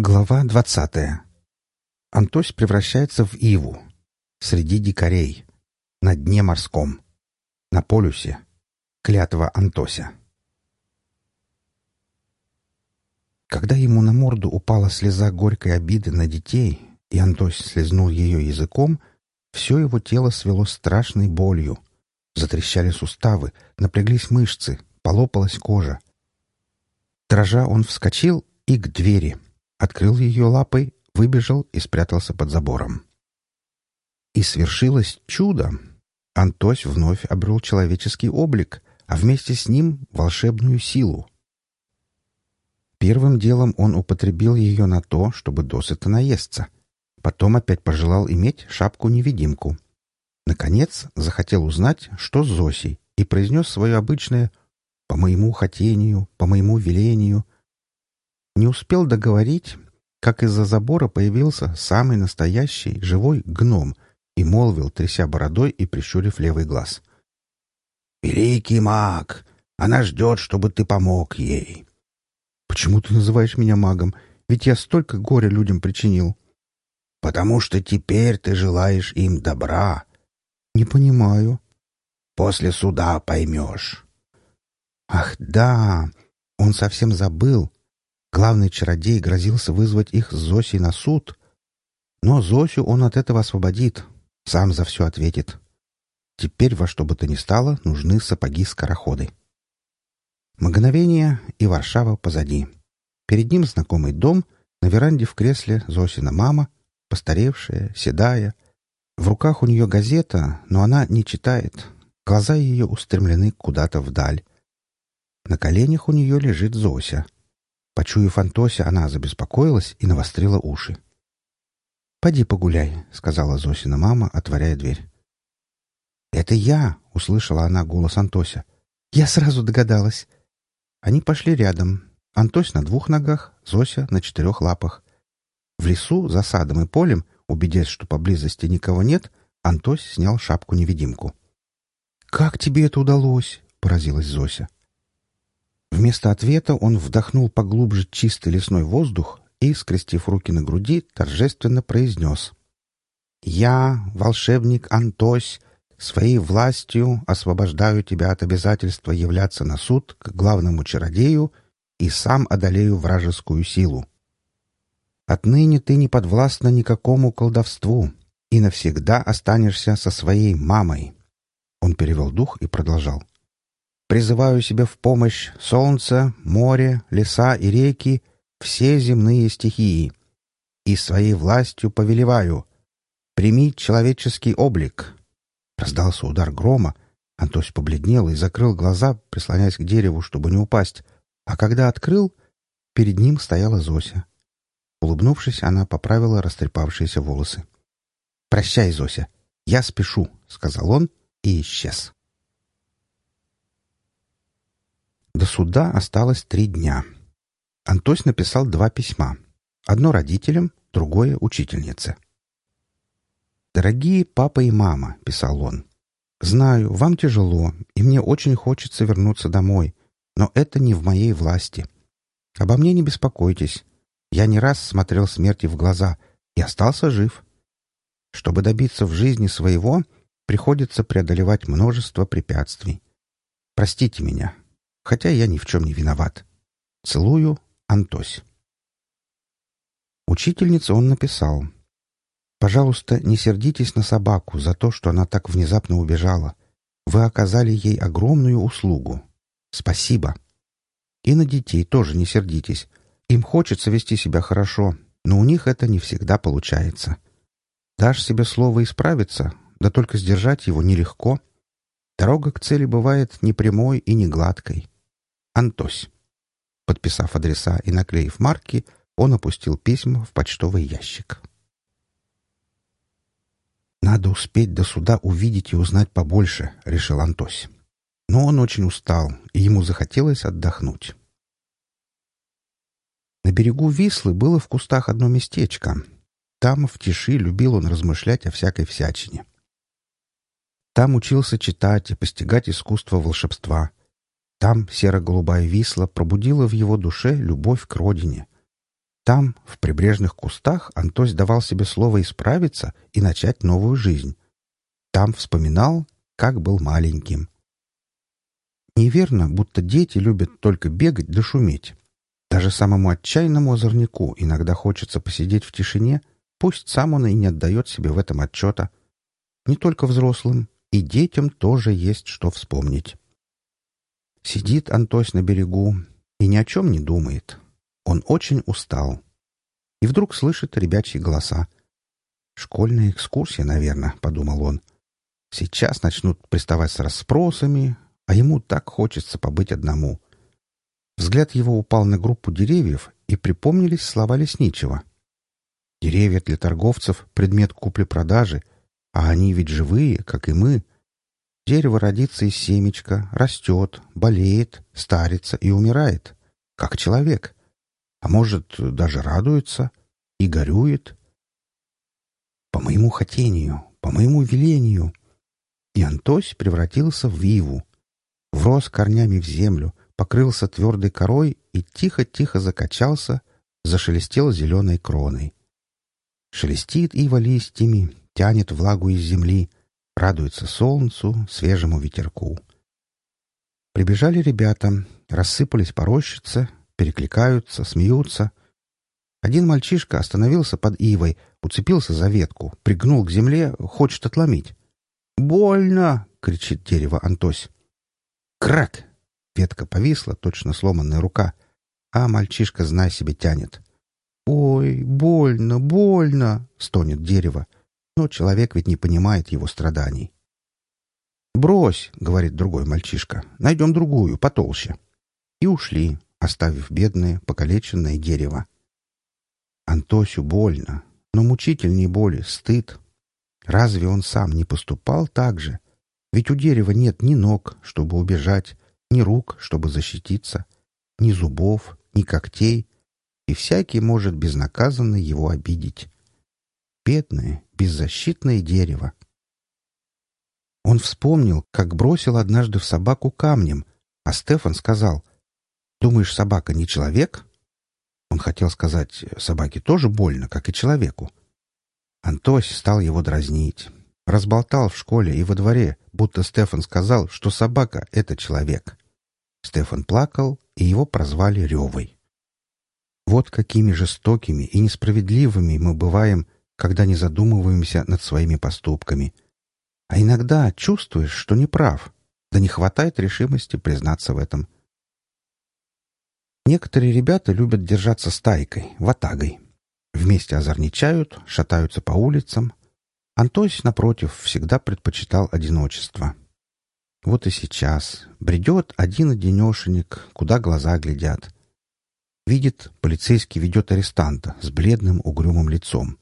Глава двадцатая. Антось превращается в Иву. Среди дикарей. На дне морском. На полюсе. Клятва Антося. Когда ему на морду упала слеза горькой обиды на детей, и Антось слезнул ее языком, все его тело свело страшной болью. Затрещали суставы, напряглись мышцы, полопалась кожа. Дрожа он вскочил и к двери — открыл ее лапой, выбежал и спрятался под забором. И свершилось чудо. Антось вновь обрел человеческий облик, а вместе с ним волшебную силу. Первым делом он употребил ее на то, чтобы досыта наесться. Потом опять пожелал иметь шапку-невидимку. Наконец захотел узнать, что с Зосей, и произнес свое обычное «по моему хотению, по моему велению», не успел договорить, как из-за забора появился самый настоящий живой гном и молвил, тряся бородой и прищурив левый глаз. «Великий маг! Она ждет, чтобы ты помог ей!» «Почему ты называешь меня магом? Ведь я столько горя людям причинил!» «Потому что теперь ты желаешь им добра!» «Не понимаю!» «После суда поймешь!» «Ах, да! Он совсем забыл!» Главный чародей грозился вызвать их с Зосей на суд. Но Зосю он от этого освободит, сам за все ответит. Теперь во что бы то ни стало нужны сапоги-скороходы. Мгновение, и Варшава позади. Перед ним знакомый дом, на веранде в кресле Зосина мама, постаревшая, седая. В руках у нее газета, но она не читает. Глаза ее устремлены куда-то вдаль. На коленях у нее лежит Зося — Почуяв Антося, она забеспокоилась и навострила уши. «Поди погуляй», — сказала Зосина мама, отворяя дверь. «Это я!» — услышала она голос Антося. «Я сразу догадалась». Они пошли рядом. Антось на двух ногах, Зося на четырех лапах. В лесу, за садом и полем, убедясь, что поблизости никого нет, Антось снял шапку-невидимку. «Как тебе это удалось?» — поразилась Зося. Вместо ответа он вдохнул поглубже чистый лесной воздух и, скрестив руки на груди, торжественно произнес. «Я, волшебник Антось, своей властью освобождаю тебя от обязательства являться на суд к главному чародею и сам одолею вражескую силу. Отныне ты не подвластна никакому колдовству и навсегда останешься со своей мамой». Он перевел дух и продолжал. Призываю себе в помощь солнце, море, леса и реки, все земные стихии. И своей властью повелеваю. Прими человеческий облик. Раздался удар грома. Антось побледнел и закрыл глаза, прислоняясь к дереву, чтобы не упасть. А когда открыл, перед ним стояла Зося. Улыбнувшись, она поправила растрепавшиеся волосы. «Прощай, Зося, я спешу», — сказал он и исчез. До суда осталось три дня. Антось написал два письма. Одно родителям, другое учительнице. «Дорогие папа и мама», — писал он, — «знаю, вам тяжело, и мне очень хочется вернуться домой, но это не в моей власти. Обо мне не беспокойтесь. Я не раз смотрел смерти в глаза и остался жив. Чтобы добиться в жизни своего, приходится преодолевать множество препятствий. Простите меня, хотя я ни в чем не виноват. Целую, Антось. Учительнице он написал. «Пожалуйста, не сердитесь на собаку за то, что она так внезапно убежала. Вы оказали ей огромную услугу. Спасибо. И на детей тоже не сердитесь. Им хочется вести себя хорошо, но у них это не всегда получается. Дашь себе слово исправиться, да только сдержать его нелегко. Дорога к цели бывает не прямой и не гладкой. Антось. Подписав адреса и наклеив марки, он опустил письма в почтовый ящик. «Надо успеть до суда увидеть и узнать побольше», — решил Антось. Но он очень устал, и ему захотелось отдохнуть. На берегу Вислы было в кустах одно местечко. Там, в тиши, любил он размышлять о всякой всячине. Там учился читать и постигать искусство волшебства, там серо-голубая висла пробудила в его душе любовь к родине. Там, в прибрежных кустах, Антось давал себе слово исправиться и начать новую жизнь. Там вспоминал, как был маленьким. Неверно, будто дети любят только бегать да шуметь. Даже самому отчаянному озорнику иногда хочется посидеть в тишине, пусть сам он и не отдает себе в этом отчета. Не только взрослым, и детям тоже есть что вспомнить. Сидит Антось на берегу и ни о чем не думает. Он очень устал. И вдруг слышит ребячьи голоса. «Школьная экскурсия, наверное», — подумал он. «Сейчас начнут приставать с расспросами, а ему так хочется побыть одному». Взгляд его упал на группу деревьев, и припомнились слова лесничего. «Деревья для торговцев — предмет купли-продажи, а они ведь живые, как и мы. Дерево родится из семечка, растет, болеет, старится и умирает, как человек. А может, даже радуется и горюет. По моему хотению, по моему велению. И Антось превратился в виву, врос корнями в землю, покрылся твердой корой и тихо-тихо закачался, зашелестел зеленой кроной. Шелестит ива листьями, тянет влагу из земли, радуется солнцу, свежему ветерку. Прибежали ребята, рассыпались по рощице, перекликаются, смеются. Один мальчишка остановился под ивой, уцепился за ветку, пригнул к земле, хочет отломить. «Больно!» — кричит дерево Антось. «Крак!» Ветка повисла, точно сломанная рука, а мальчишка, знай себе, тянет. «Ой, больно, больно!» — стонет дерево, но человек ведь не понимает его страданий. «Брось!» — говорит другой мальчишка. «Найдем другую, потолще». И ушли, оставив бедное, покалеченное дерево. Антосю больно, но мучительнее боли стыд. Разве он сам не поступал так же? Ведь у дерева нет ни ног, чтобы убежать, ни рук, чтобы защититься, ни зубов, ни когтей, и всякий может безнаказанно его обидеть. Бедное, беззащитное дерево. Он вспомнил, как бросил однажды в собаку камнем, а Стефан сказал, «Думаешь, собака не человек?» Он хотел сказать, собаке тоже больно, как и человеку. Антось стал его дразнить. Разболтал в школе и во дворе, будто Стефан сказал, что собака — это человек. Стефан плакал, и его прозвали Ревой. Вот какими жестокими и несправедливыми мы бываем, когда не задумываемся над своими поступками. А иногда чувствуешь, что не прав, да не хватает решимости признаться в этом. Некоторые ребята любят держаться стайкой, ватагой. Вместе озорничают, шатаются по улицам, Антось, напротив, всегда предпочитал одиночество. Вот и сейчас бредет один-одинешенек, куда глаза глядят. Видит, полицейский ведет арестанта с бледным угрюмым лицом.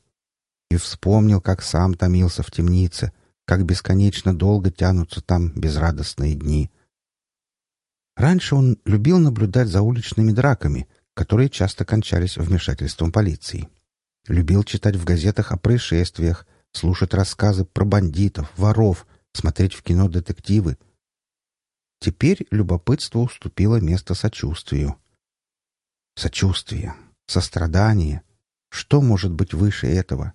И вспомнил, как сам томился в темнице, как бесконечно долго тянутся там безрадостные дни. Раньше он любил наблюдать за уличными драками, которые часто кончались вмешательством полиции. Любил читать в газетах о происшествиях, слушать рассказы про бандитов, воров, смотреть в кино детективы. Теперь любопытство уступило место сочувствию. Сочувствие, сострадание. Что может быть выше этого?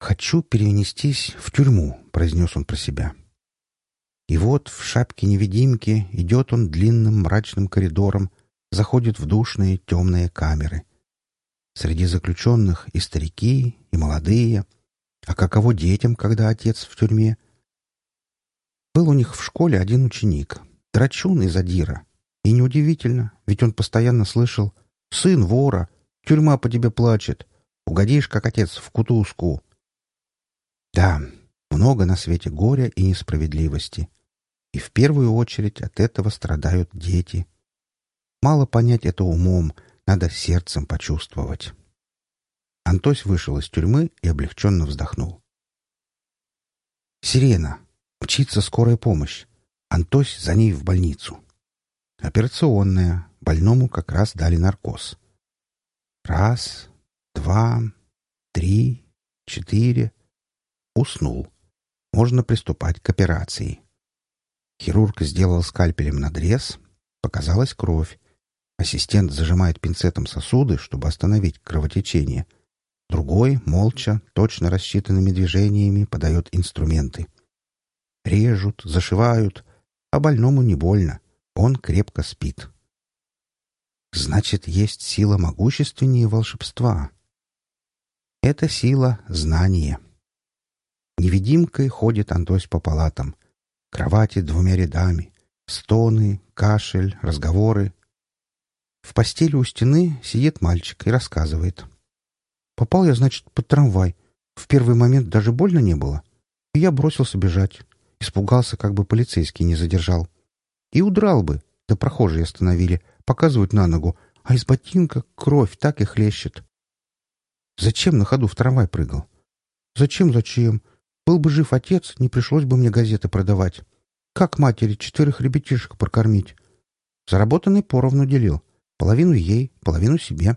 «Хочу перенестись в тюрьму», — произнес он про себя. И вот в шапке-невидимки идет он длинным мрачным коридором, заходит в душные темные камеры. Среди заключенных и старики, и молодые. А каково детям, когда отец в тюрьме? Был у них в школе один ученик, драчун из Адира. И неудивительно, ведь он постоянно слышал «Сын вора! Тюрьма по тебе плачет! Угодишь, как отец, в кутузку!» Да, много на свете горя и несправедливости. И в первую очередь от этого страдают дети. Мало понять это умом — надо сердцем почувствовать. Антось вышел из тюрьмы и облегченно вздохнул. «Сирена! Мчится скорая помощь. Антось за ней в больницу. Операционная. Больному как раз дали наркоз. Раз, два, три, четыре. Уснул. Можно приступать к операции. Хирург сделал скальпелем надрез. Показалась кровь. Ассистент зажимает пинцетом сосуды, чтобы остановить кровотечение. Другой, молча, точно рассчитанными движениями, подает инструменты. Режут, зашивают, а больному не больно. Он крепко спит. Значит, есть сила могущественнее волшебства. Это сила знания. Невидимкой ходит Антось по палатам. Кровати двумя рядами. Стоны, кашель, разговоры. В постели у стены сидит мальчик и рассказывает. Попал я, значит, под трамвай. В первый момент даже больно не было. И я бросился бежать. Испугался, как бы полицейский не задержал. И удрал бы, да прохожие остановили, показывают на ногу, а из ботинка кровь так и хлещет. Зачем на ходу в трамвай прыгал? Зачем, зачем? Был бы жив отец, не пришлось бы мне газеты продавать. Как матери четверых ребятишек прокормить? Заработанный поровну делил. Половину ей, половину себе.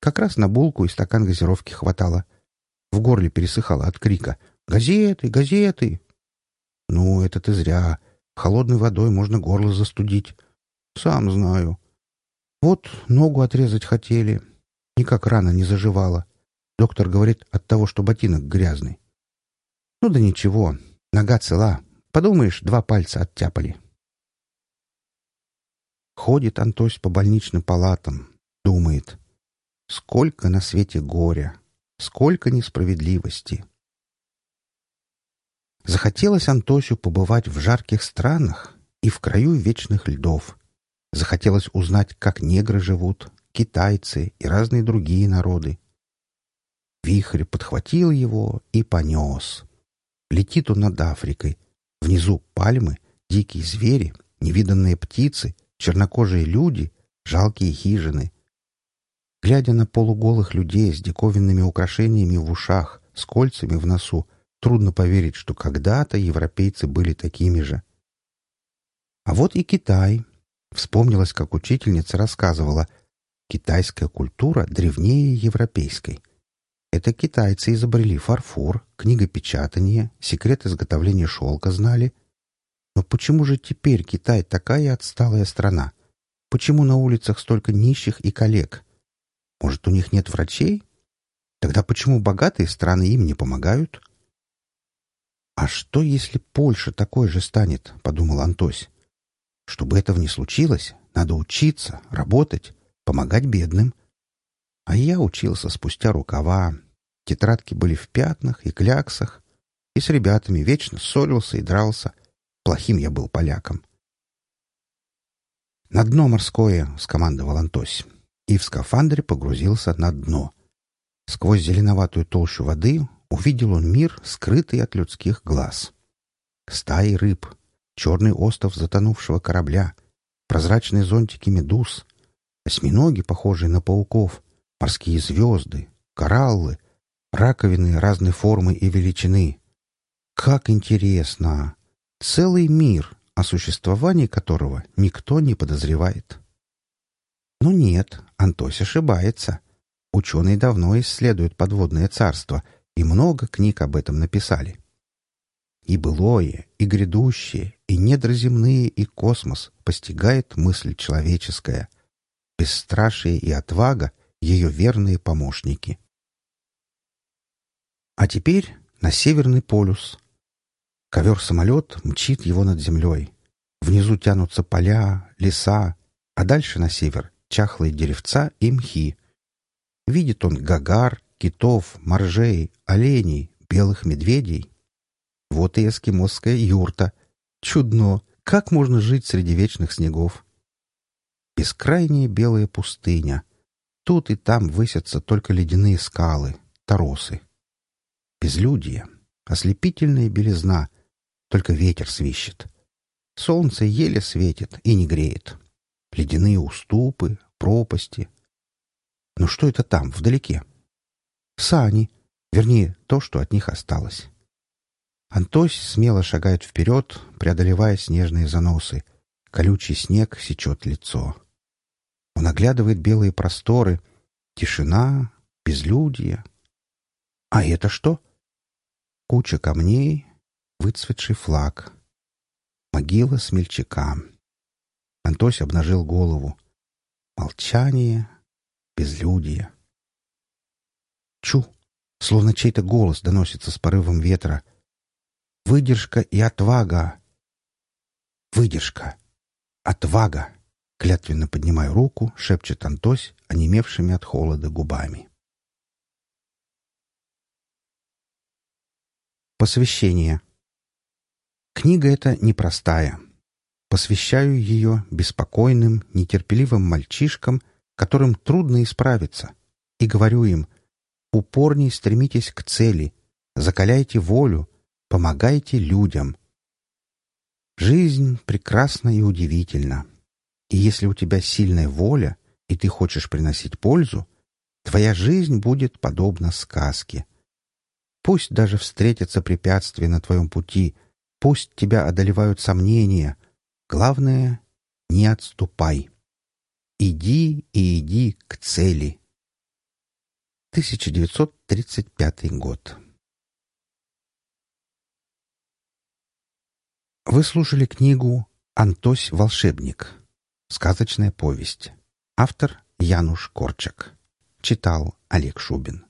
Как раз на булку и стакан газировки хватало. В горле пересыхало от крика. «Газеты! Газеты!» «Ну, это ты зря. Холодной водой можно горло застудить. Сам знаю. Вот ногу отрезать хотели. Никак рана не заживала. Доктор говорит, от того, что ботинок грязный. Ну да ничего, нога цела. Подумаешь, два пальца оттяпали. Ходит Антось по больничным палатам, думает. Сколько на свете горя, сколько несправедливости. Захотелось Антосю побывать в жарких странах и в краю вечных льдов. Захотелось узнать, как негры живут, китайцы и разные другие народы. Вихрь подхватил его и понес. Летит он над Африкой. Внизу пальмы, дикие звери, невиданные птицы, чернокожие люди, жалкие хижины. Глядя на полуголых людей с диковинными украшениями в ушах, с кольцами в носу, трудно поверить, что когда-то европейцы были такими же. А вот и Китай. Вспомнилось, как учительница рассказывала, китайская культура древнее европейской. Это китайцы изобрели фарфор, книгопечатание, секрет изготовления шелка знали. Но почему же теперь Китай такая отсталая страна? Почему на улицах столько нищих и коллег? Может, у них нет врачей? Тогда почему богатые страны им не помогают? «А что, если Польша такой же станет?» — подумал Антось. «Чтобы этого не случилось, надо учиться, работать, помогать бедным. А я учился спустя рукава. Тетрадки были в пятнах и кляксах. И с ребятами вечно ссорился и дрался. Плохим я был поляком. «На дно морское!» — скомандовал Антось. И в скафандре погрузился на дно. Сквозь зеленоватую толщу воды увидел он мир, скрытый от людских глаз. Стаи рыб, черный остов затонувшего корабля, прозрачные зонтики медуз, осьминоги, похожие на пауков, морские звезды, кораллы, раковины разной формы и величины. Как интересно! Целый мир, о существовании которого никто не подозревает. Но нет, Антось ошибается. Ученые давно исследуют подводное царство, и много книг об этом написали. И былое, и грядущее, и недроземные, и космос постигает мысль человеческая. Бесстрашие и отвага ее верные помощники. А теперь на Северный полюс. Ковер-самолет мчит его над землей. Внизу тянутся поля, леса, а дальше на север — чахлые деревца и мхи. Видит он гагар, китов, моржей, оленей, белых медведей. Вот и эскимосская юрта. Чудно! Как можно жить среди вечных снегов? Бескрайняя белая пустыня. Тут и там высятся только ледяные скалы, торосы. Безлюдие, ослепительная белизна, только ветер свищет. Солнце еле светит и не греет. Ледяные уступы, пропасти. Но что это там, вдалеке? Сани, вернее, то, что от них осталось. Антось смело шагает вперед, преодолевая снежные заносы. Колючий снег сечет лицо. Он оглядывает белые просторы. Тишина, безлюдье. А это что? Куча камней, выцветший флаг. Могила смельчака. Антось обнажил голову. молчание, безлюдие. Чу! Словно чей-то голос доносится с порывом ветра. Выдержка и отвага. Выдержка. Отвага. Клятвенно поднимая руку, шепчет Антось, онемевшими от холода губами. Посвящение. Книга эта непростая. Посвящаю ее беспокойным, нетерпеливым мальчишкам, которым трудно исправиться, и говорю им «Упорней стремитесь к цели, закаляйте волю, помогайте людям». Жизнь прекрасна и удивительна. И если у тебя сильная воля, и ты хочешь приносить пользу, твоя жизнь будет подобна сказке. Пусть даже встретятся препятствия на твоем пути, пусть тебя одолевают сомнения. Главное — не отступай. Иди и иди к цели. 1935 год. Вы слушали книгу «Антось волшебник». Сказочная повесть. Автор Януш Корчак. Читал Олег Шубин.